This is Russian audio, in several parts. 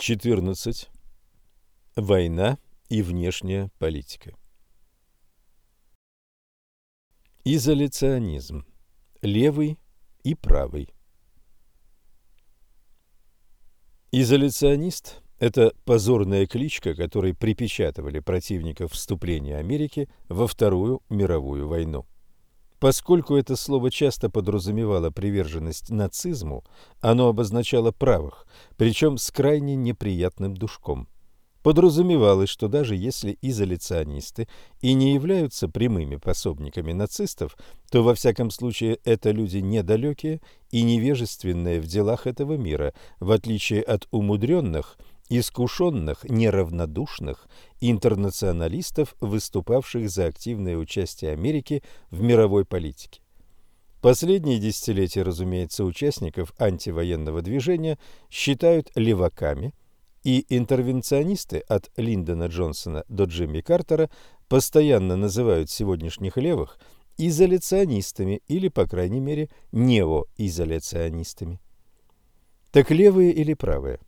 14. Война и внешняя политика. Изоляционизм. Левый и правый. Изоляционист – это позорная кличка, которой припечатывали противников вступления Америки во Вторую мировую войну. Поскольку это слово часто подразумевало приверженность нацизму, оно обозначало правых, причем с крайне неприятным душком. Подразумевалось, что даже если изоляционисты и не являются прямыми пособниками нацистов, то во всяком случае это люди недалекие и невежественные в делах этого мира, в отличие от умудренных – искушенных, неравнодушных интернационалистов, выступавших за активное участие Америки в мировой политике. Последние десятилетия, разумеется, участников антивоенного движения считают леваками, и интервенционисты от Линдона Джонсона до Джимми Картера постоянно называют сегодняшних левых изоляционистами или, по крайней мере, неоизоляционистами. Так левые или правые?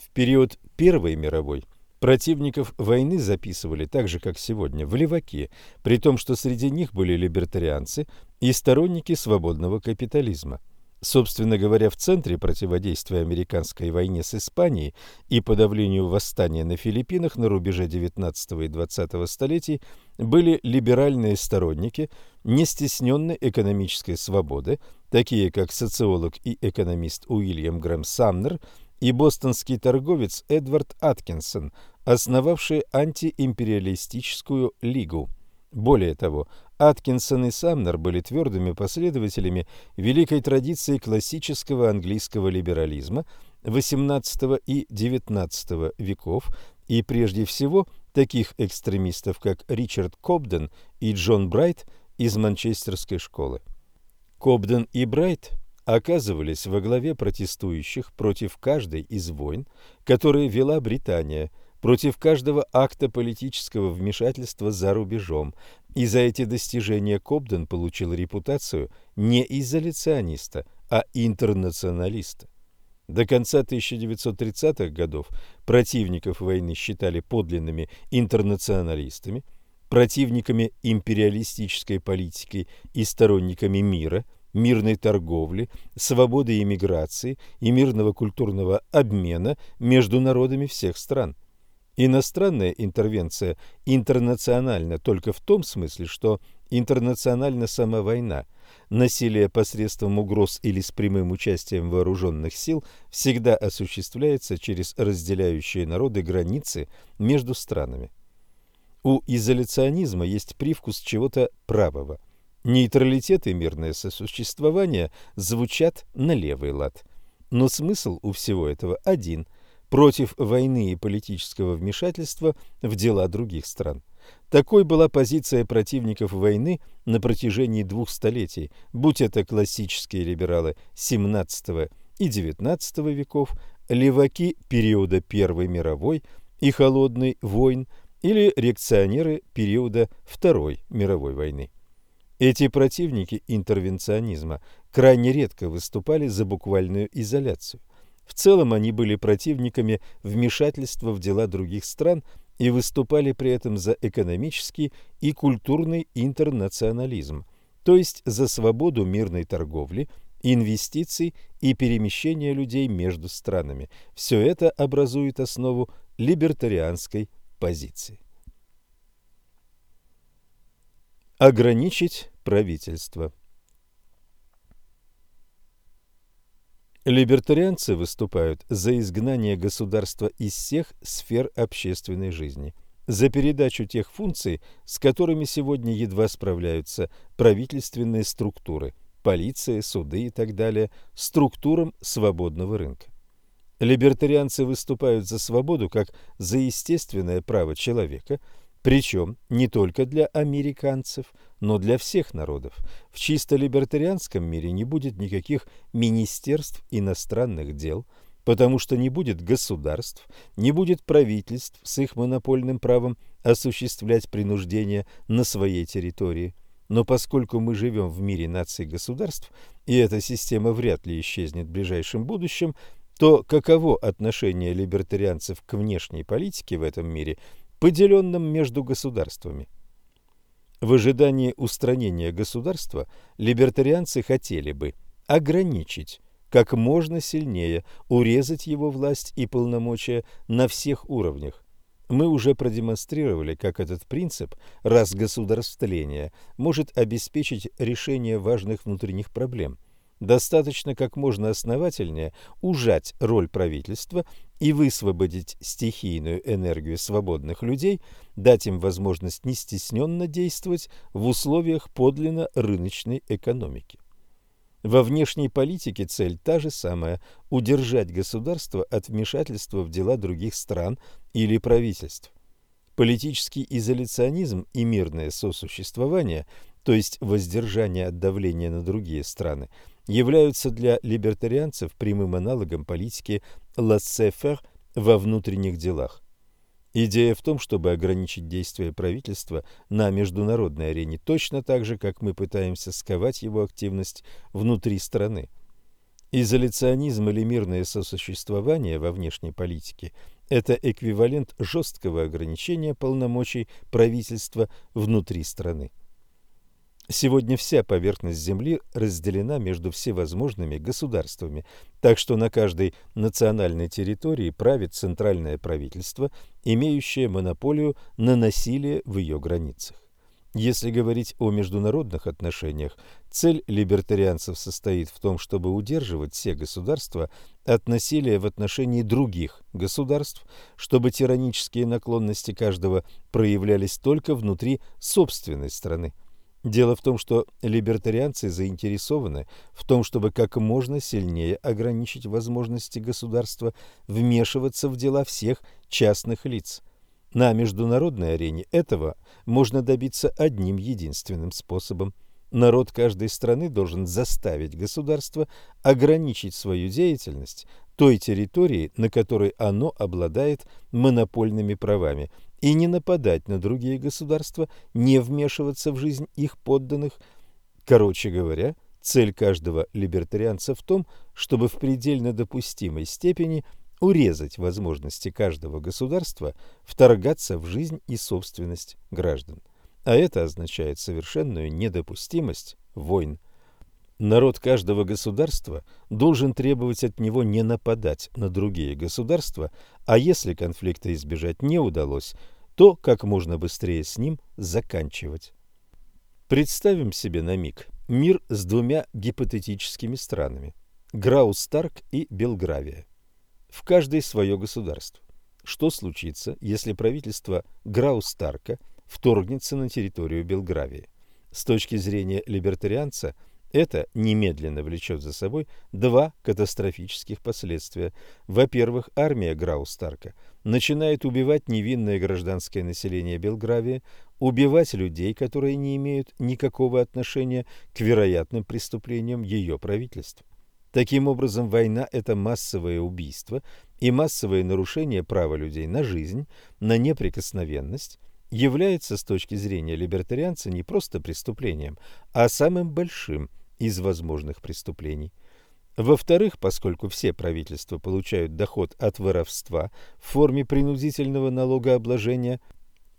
В период Первой мировой противников войны записывали так же, как сегодня, в леваки, при том, что среди них были либертарианцы и сторонники свободного капитализма. Собственно говоря, в центре противодействия американской войне с Испанией и подавлению восстания на Филиппинах на рубеже XIX и XX столетий были либеральные сторонники не стесненной экономической свободы, такие как социолог и экономист Уильям Грэм Самнер и бостонский торговец Эдвард Аткинсон, основавший антиимпериалистическую лигу. Более того, Аткинсон и Самнер были твердыми последователями великой традиции классического английского либерализма XVIII и XIX веков и прежде всего таких экстремистов, как Ричард Кобден и Джон Брайт из Манчестерской школы. Кобден и Брайт оказывались во главе протестующих против каждой из войн, которые вела Британия, против каждого акта политического вмешательства за рубежом, и за эти достижения Кобден получил репутацию не изоляциониста, а интернационалиста. До конца 1930-х годов противников войны считали подлинными интернационалистами, противниками империалистической политики и сторонниками мира – мирной торговли, свободы иммиграции и мирного культурного обмена между народами всех стран. Иностранная интервенция интернациональна только в том смысле, что интернациональна сама война. Насилие посредством угроз или с прямым участием вооруженных сил всегда осуществляется через разделяющие народы границы между странами. У изоляционизма есть привкус чего-то правого – Нейтралитет и мирное сосуществование звучат на левый лад. Но смысл у всего этого один – против войны и политического вмешательства в дела других стран. Такой была позиция противников войны на протяжении двух столетий, будь это классические либералы XVII и XIX веков, леваки периода Первой мировой и холодной войн или реакционеры периода Второй мировой войны. Эти противники интервенционизма крайне редко выступали за буквальную изоляцию. В целом они были противниками вмешательства в дела других стран и выступали при этом за экономический и культурный интернационализм, то есть за свободу мирной торговли, инвестиций и перемещения людей между странами. Все это образует основу либертарианской позиции. Ограничить правительство. Либертарианцы выступают за изгнание государства из всех сфер общественной жизни, за передачу тех функций, с которыми сегодня едва справляются правительственные структуры, полиция, суды и так далее, структурам свободного рынка. Либертарианцы выступают за свободу как за естественное право человека – причем не только для американцев, но для всех народов. В чисто либертарианском мире не будет никаких министерств иностранных дел, потому что не будет государств, не будет правительств с их монопольным правом осуществлять принуждение на своей территории. Но поскольку мы живем в мире наций государств, и эта система вряд ли исчезнет в ближайшем будущем, то каково отношение либертарианцев к внешней политике в этом мире, поделенном между государствами? В ожидании устранения государства либертарианцы хотели бы ограничить как можно сильнее, урезать его власть и полномочия на всех уровнях. Мы уже продемонстрировали, как этот принцип разгосударствления может обеспечить решение важных внутренних проблем. Достаточно как можно основательнее ужать роль правительства и высвободить стихийную энергию свободных людей, дать им возможность нестесненно действовать в условиях подлинно рыночной экономики. Во внешней политике цель та же самая – удержать государство от вмешательства в дела других стран или правительств. Политический изоляционизм и мирное сосуществование, то есть воздержание от давления на другие страны, являются для либертарианцев прямым аналогом политики «laissez-faire» во внутренних делах. Идея в том, чтобы ограничить действия правительства на международной арене точно так же, как мы пытаемся сковать его активность внутри страны. Изоляционизм или мирное сосуществование во внешней политике – это эквивалент жесткого ограничения полномочий правительства внутри страны. Сегодня вся поверхность Земли разделена между всевозможными государствами, так что на каждой национальной территории правит центральное правительство, имеющее монополию на насилие в ее границах. Если говорить о международных отношениях, цель либертарианцев состоит в том, чтобы удерживать все государства от насилия в отношении других государств, чтобы тиранические наклонности каждого проявлялись только внутри собственной страны. Дело в том, что либертарианцы заинтересованы в том, чтобы как можно сильнее ограничить возможности государства вмешиваться в дела всех частных лиц. На международной арене этого можно добиться одним единственным способом. Народ каждой страны должен заставить государство ограничить свою деятельность той территории, на которой оно обладает монопольными правами, и не нападать на другие государства, не вмешиваться в жизнь их подданных. Короче говоря, цель каждого либертарианца в том, чтобы в предельно допустимой степени урезать возможности каждого государства вторгаться в жизнь и собственность граждан. А это означает совершенную недопустимость войн. Народ каждого государства должен требовать от него не нападать на другие государства, а если конфликта избежать не удалось, то как можно быстрее с ним заканчивать. Представим себе на миг мир с двумя гипотетическими странами – Граустарк и Белгравия. В каждой свое государство. Что случится, если правительство Граустарка вторгнется на территорию Белгравии? С точки зрения либертарианца – это немедленно влечет за собой два катастрофических последствия. Во-первых, армия Граустарка начинает убивать невинное гражданское население Белгравии, убивать людей, которые не имеют никакого отношения к вероятным преступлениям ее правительства. Таким образом, война – это массовое убийство и массовое нарушение права людей на жизнь, на неприкосновенность, является с точки зрения либертарианца не просто преступлением, а самым большим – из возможных преступлений. Во-вторых, поскольку все правительства получают доход от воровства в форме принудительного налогообложения,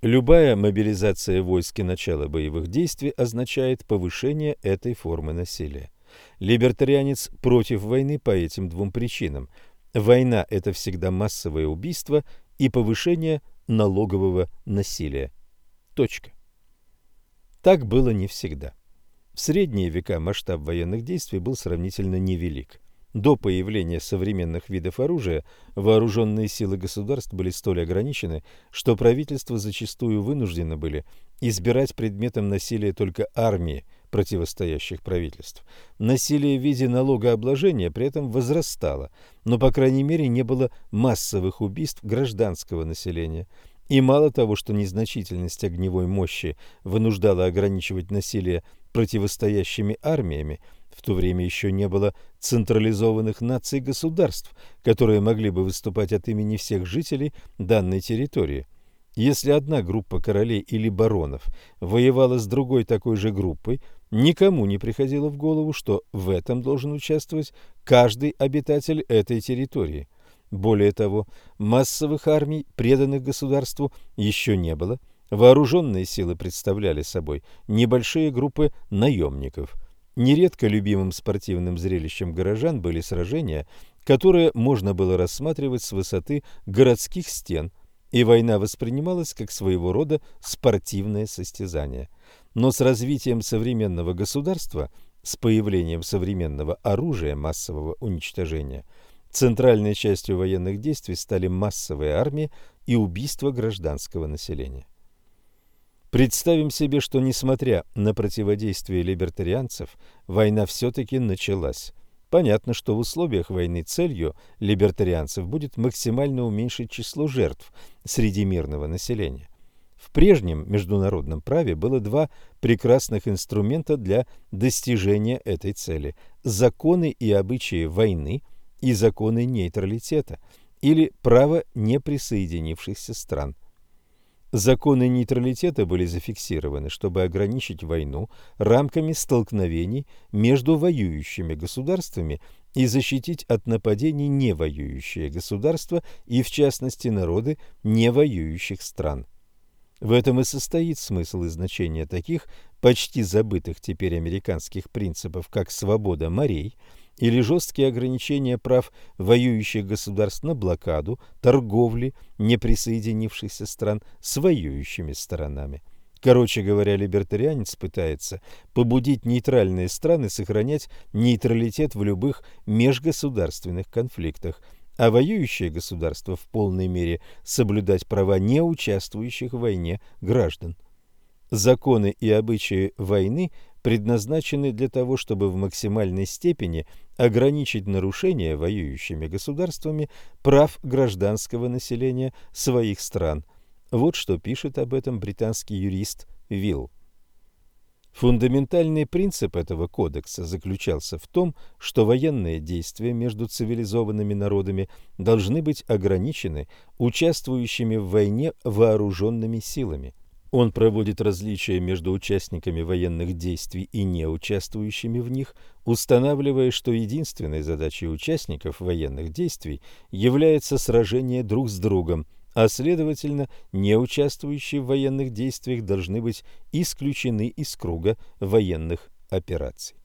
любая мобилизация войск и начало боевых действий означает повышение этой формы насилия. Либертарианец против войны по этим двум причинам. Война – это всегда массовое убийство и повышение налогового насилия. Точка. Так было не всегда. В средние века масштаб военных действий был сравнительно невелик. До появления современных видов оружия вооруженные силы государств были столь ограничены, что правительства зачастую вынуждены были избирать предметом насилия только армии противостоящих правительств. Насилие в виде налогообложения при этом возрастало, но, по крайней мере, не было массовых убийств гражданского населения. И мало того, что незначительность огневой мощи вынуждала ограничивать насилие противостоящими армиями, в то время еще не было централизованных наций-государств, которые могли бы выступать от имени всех жителей данной территории. Если одна группа королей или баронов воевала с другой такой же группой, никому не приходило в голову, что в этом должен участвовать каждый обитатель этой территории. Более того, массовых армий, преданных государству, еще не было. Вооруженные силы представляли собой небольшие группы наемников. Нередко любимым спортивным зрелищем горожан были сражения, которые можно было рассматривать с высоты городских стен, и война воспринималась как своего рода спортивное состязание. Но с развитием современного государства, с появлением современного оружия массового уничтожения – Центральной частью военных действий стали массовые армии и убийства гражданского населения. Представим себе, что несмотря на противодействие либертарианцев, война все-таки началась. Понятно, что в условиях войны целью либертарианцев будет максимально уменьшить число жертв среди мирного населения. В прежнем международном праве было два прекрасных инструмента для достижения этой цели – законы и обычаи войны и законы нейтралитета или право неприсоединившихся стран. Законы нейтралитета были зафиксированы, чтобы ограничить войну рамками столкновений между воюющими государствами и защитить от нападений невоюющие государства и, в частности, народы невоюющих стран. В этом и состоит смысл и значение таких почти забытых теперь американских принципов, как свобода морей – или жесткие ограничения прав воюющих государств на блокаду, торговли неприсоединившихся стран с воюющими сторонами. Короче говоря, либертарианец пытается побудить нейтральные страны сохранять нейтралитет в любых межгосударственных конфликтах, а воюющие государства в полной мере соблюдать права не участвующих в войне граждан. Законы и обычаи войны предназначены для того, чтобы в максимальной степени ограничить нарушение воюющими государствами прав гражданского населения своих стран. Вот что пишет об этом британский юрист Вилл. Фундаментальный принцип этого кодекса заключался в том, что военные действия между цивилизованными народами должны быть ограничены участвующими в войне вооруженными силами – он проводит различия между участниками военных действий и неучаствующими в них, устанавливая, что единственной задачей участников военных действий является сражение друг с другом, а следовательно, неучаствующие в военных действиях должны быть исключены из круга военных операций.